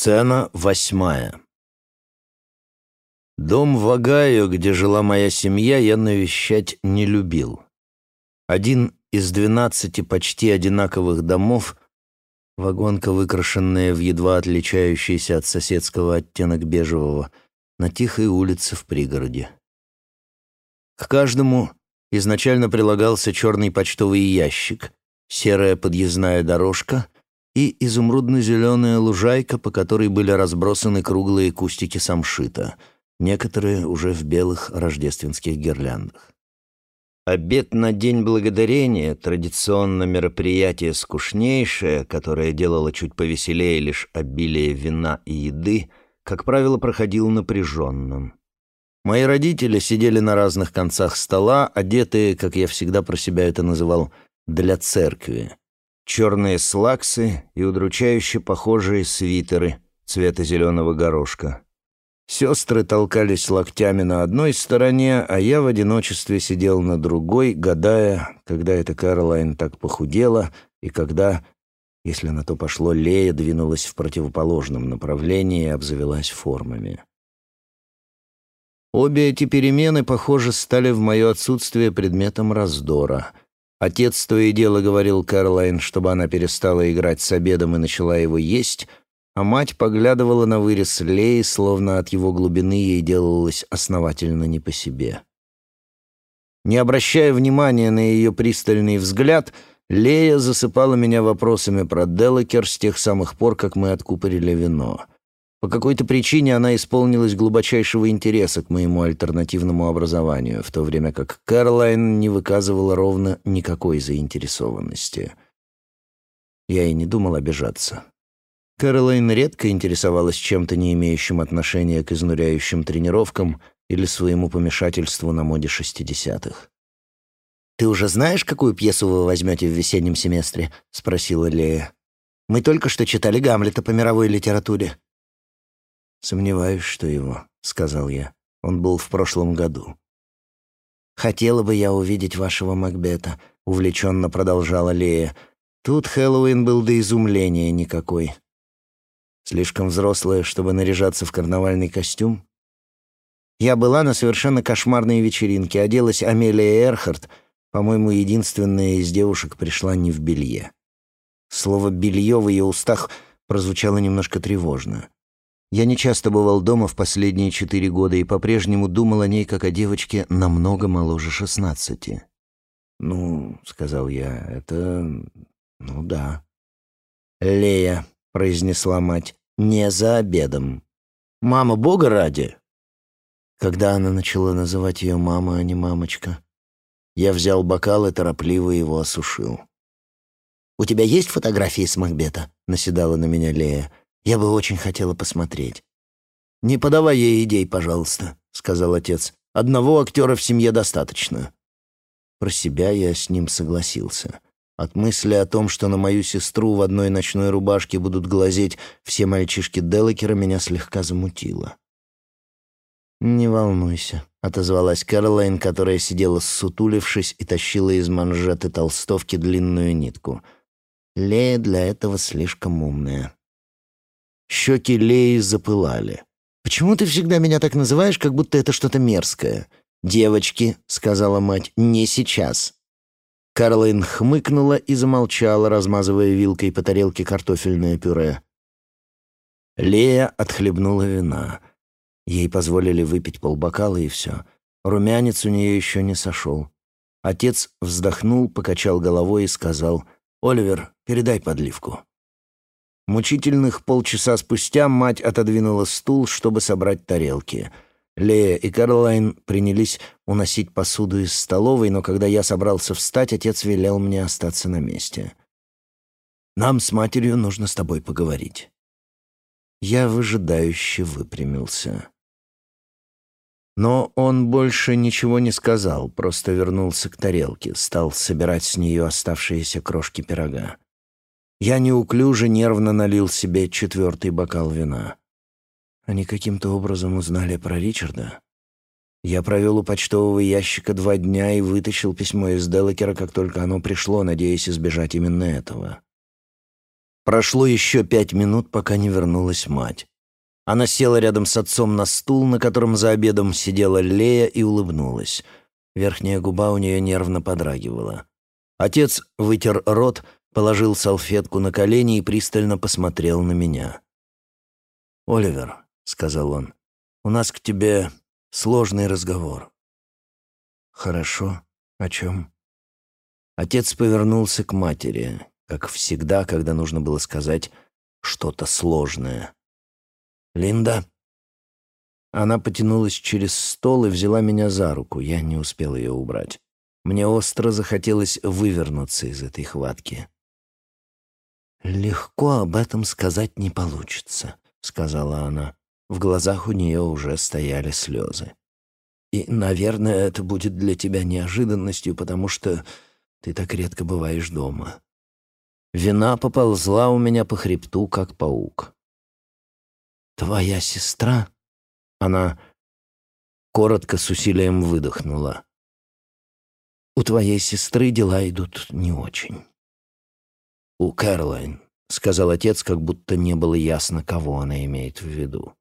Сцена восьмая. Дом в Огайо, где жила моя семья, я навещать не любил. Один из двенадцати почти одинаковых домов, вагонка, выкрашенная в едва отличающийся от соседского оттенок бежевого, на тихой улице в пригороде. К каждому изначально прилагался черный почтовый ящик, серая подъездная дорожка — и изумрудно-зеленая лужайка, по которой были разбросаны круглые кустики самшита, некоторые уже в белых рождественских гирляндах. Обед на День Благодарения, традиционно мероприятие скучнейшее, которое делало чуть повеселее лишь обилие вина и еды, как правило, проходил напряженным. Мои родители сидели на разных концах стола, одетые, как я всегда про себя это называл, для церкви черные слаксы и удручающе похожие свитеры цвета зеленого горошка. Сестры толкались локтями на одной стороне, а я в одиночестве сидел на другой, гадая, когда эта Кэролайн так похудела и когда, если на то пошло, Лея двинулась в противоположном направлении и обзавелась формами. Обе эти перемены, похоже, стали в мое отсутствие предметом раздора — Отец то и дело говорил Кэролайн, чтобы она перестала играть с обедом и начала его есть, а мать поглядывала на вырез Леи, словно от его глубины ей делалось основательно не по себе. Не обращая внимания на ее пристальный взгляд, Лея засыпала меня вопросами про Делакер с тех самых пор, как мы откупорили вино — по какой-то причине она исполнилась глубочайшего интереса к моему альтернативному образованию, в то время как Кэролайн не выказывала ровно никакой заинтересованности. Я и не думал обижаться. Кэролайн редко интересовалась чем-то, не имеющим отношения к изнуряющим тренировкам или своему помешательству на моде шестидесятых. «Ты уже знаешь, какую пьесу вы возьмете в весеннем семестре?» — спросила Лея. «Мы только что читали Гамлета по мировой литературе». «Сомневаюсь, что его», — сказал я. «Он был в прошлом году». «Хотела бы я увидеть вашего Макбета», — увлеченно продолжала Лея. «Тут Хэллоуин был до изумления никакой. Слишком взрослая, чтобы наряжаться в карнавальный костюм?» Я была на совершенно кошмарной вечеринке, оделась Амелия Эрхард, по-моему, единственная из девушек пришла не в белье. Слово «белье» в ее устах прозвучало немножко тревожно. Я не часто бывал дома в последние четыре года и по-прежнему думал о ней как о девочке намного моложе шестнадцати. «Ну, — сказал я, — это... ну да». «Лея», — произнесла мать, — «не за обедом». «Мама, Бога ради!» Когда она начала называть ее мама, а не мамочка, я взял бокал и торопливо его осушил. «У тебя есть фотографии с Макбета?» — наседала на меня Лея. Я бы очень хотела посмотреть». «Не подавай ей идей, пожалуйста», — сказал отец. «Одного актера в семье достаточно». Про себя я с ним согласился. От мысли о том, что на мою сестру в одной ночной рубашке будут глазеть все мальчишки Делакера, меня слегка замутило. «Не волнуйся», — отозвалась Кэролайн, которая сидела ссутулившись и тащила из манжеты толстовки длинную нитку. «Лея для этого слишком умная». Щеки Леи запылали. «Почему ты всегда меня так называешь, как будто это что-то мерзкое?» «Девочки», — сказала мать, — «не сейчас». Карлайн хмыкнула и замолчала, размазывая вилкой по тарелке картофельное пюре. Лея отхлебнула вина. Ей позволили выпить полбокала, и все. Румянец у нее еще не сошел. Отец вздохнул, покачал головой и сказал, «Оливер, передай подливку». Мучительных полчаса спустя мать отодвинула стул, чтобы собрать тарелки. Лея и Карлайн принялись уносить посуду из столовой, но когда я собрался встать, отец велел мне остаться на месте. «Нам с матерью нужно с тобой поговорить». Я выжидающе выпрямился. Но он больше ничего не сказал, просто вернулся к тарелке, стал собирать с нее оставшиеся крошки пирога. Я неуклюже нервно налил себе четвертый бокал вина. Они каким-то образом узнали про Ричарда. Я провел у почтового ящика два дня и вытащил письмо из Делакера, как только оно пришло, надеясь избежать именно этого. Прошло еще пять минут, пока не вернулась мать. Она села рядом с отцом на стул, на котором за обедом сидела Лея, и улыбнулась. Верхняя губа у нее нервно подрагивала. Отец вытер рот, положил салфетку на колени и пристально посмотрел на меня. «Оливер», — сказал он, — «у нас к тебе сложный разговор». «Хорошо. О чем?» Отец повернулся к матери, как всегда, когда нужно было сказать что-то сложное. «Линда?» Она потянулась через стол и взяла меня за руку. Я не успел ее убрать. Мне остро захотелось вывернуться из этой хватки. «Легко об этом сказать не получится», — сказала она. В глазах у нее уже стояли слезы. «И, наверное, это будет для тебя неожиданностью, потому что ты так редко бываешь дома». Вина поползла у меня по хребту, как паук. «Твоя сестра?» Она коротко с усилием выдохнула. «У твоей сестры дела идут не очень». «У Кэролайн», — сказал отец, как будто не было ясно, кого она имеет в виду.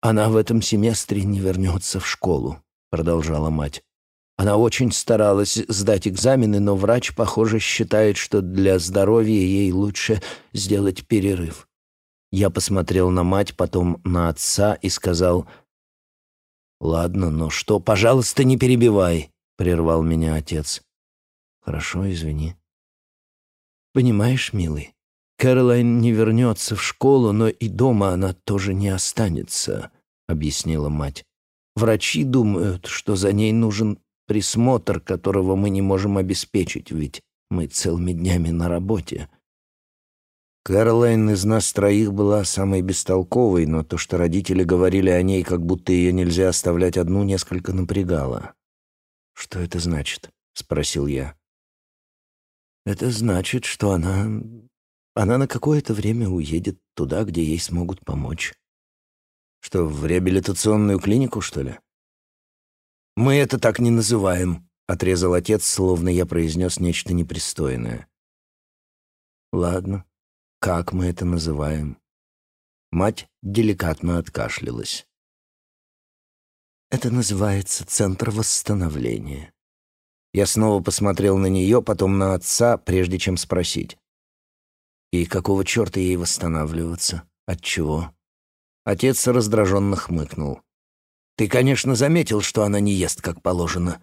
«Она в этом семестре не вернется в школу», — продолжала мать. Она очень старалась сдать экзамены, но врач, похоже, считает, что для здоровья ей лучше сделать перерыв. Я посмотрел на мать, потом на отца и сказал, «Ладно, но что, пожалуйста, не перебивай», — прервал меня отец. «Хорошо, извини». «Понимаешь, милый, Кэролайн не вернется в школу, но и дома она тоже не останется», — объяснила мать. «Врачи думают, что за ней нужен присмотр, которого мы не можем обеспечить, ведь мы целыми днями на работе». Кэролайн из нас троих была самой бестолковой, но то, что родители говорили о ней, как будто ее нельзя оставлять одну, несколько напрягало. «Что это значит?» — спросил я. «Это значит, что она... она на какое-то время уедет туда, где ей смогут помочь». «Что, в реабилитационную клинику, что ли?» «Мы это так не называем», — отрезал отец, словно я произнес нечто непристойное. «Ладно», как мы это называем? Мать деликатно откашлялась. Это называется Центр восстановления. Я снова посмотрел на нее, потом на отца, прежде чем спросить. И какого черта ей восстанавливаться? От чего? Отец раздраженно хмыкнул. Ты, конечно, заметил, что она не ест, как положено.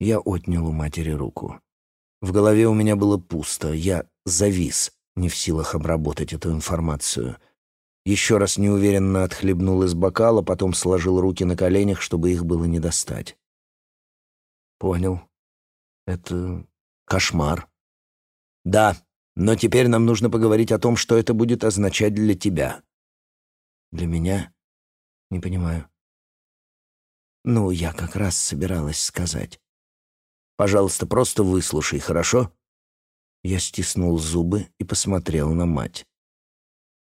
Я отнял у матери руку. В голове у меня было пусто, я завис не в силах обработать эту информацию. Еще раз неуверенно отхлебнул из бокала, потом сложил руки на коленях, чтобы их было не достать. «Понял. Это кошмар». «Да, но теперь нам нужно поговорить о том, что это будет означать для тебя». «Для меня? Не понимаю». «Ну, я как раз собиралась сказать». «Пожалуйста, просто выслушай, хорошо?» Я стиснул зубы и посмотрел на мать.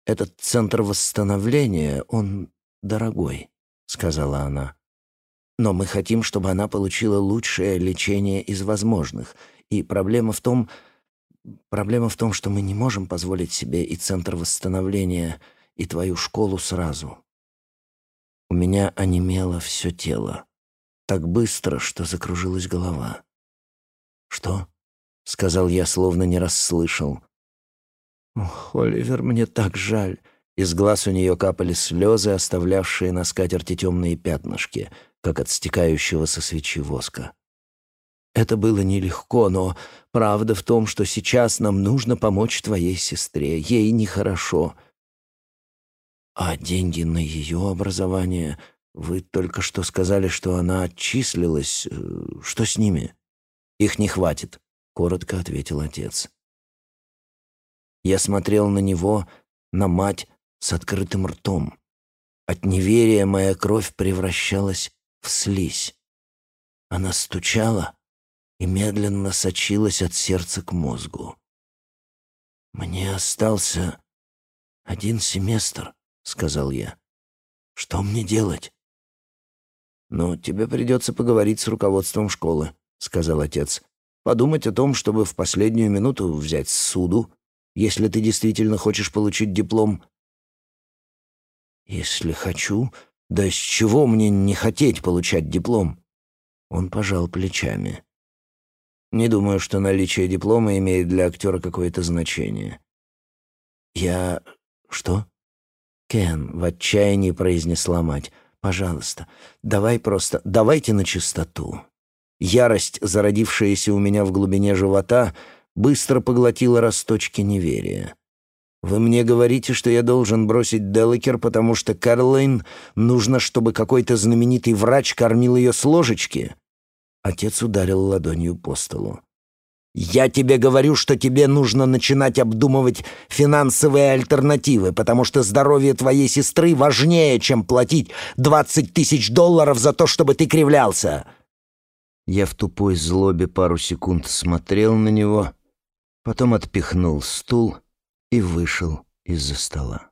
«Этот центр восстановления, он дорогой», — сказала она. «Но мы хотим, чтобы она получила лучшее лечение из возможных. И проблема в том... Проблема в том, что мы не можем позволить себе и центр восстановления, и твою школу сразу». У меня онемело все тело. Так быстро, что закружилась голова. «Что?» — сказал я, словно не расслышал. «Ох, Оливер, мне так жаль». Из глаз у нее капали слезы, оставлявшие на скатерти темные пятнышки, как от стекающего со свечи воска. Это было нелегко, но правда в том, что сейчас нам нужно помочь твоей сестре. Ей нехорошо. А деньги на ее образование... Вы только что сказали, что она отчислилась. Э, что с ними? Их не хватит. — коротко ответил отец. Я смотрел на него, на мать, с открытым ртом. От неверия моя кровь превращалась в слизь. Она стучала и медленно сочилась от сердца к мозгу. «Мне остался один семестр», — сказал я. «Что мне делать?» «Ну, тебе придется поговорить с руководством школы», — сказал отец подумать о том, чтобы в последнюю минуту взять суду если ты действительно хочешь получить диплом?» «Если хочу, да с чего мне не хотеть получать диплом?» Он пожал плечами. «Не думаю, что наличие диплома имеет для актера какое-то значение». «Я... что?» «Кен», — в отчаянии произнесла мать, — «пожалуйста, давай просто... давайте на чистоту». Ярость, зародившаяся у меня в глубине живота, быстро поглотила росточки неверия. «Вы мне говорите, что я должен бросить Делакер, потому что Карлейн нужно, чтобы какой-то знаменитый врач кормил ее с ложечки?» Отец ударил ладонью по столу. «Я тебе говорю, что тебе нужно начинать обдумывать финансовые альтернативы, потому что здоровье твоей сестры важнее, чем платить двадцать тысяч долларов за то, чтобы ты кривлялся!» Я в тупой злобе пару секунд смотрел на него, потом отпихнул стул и вышел из-за стола.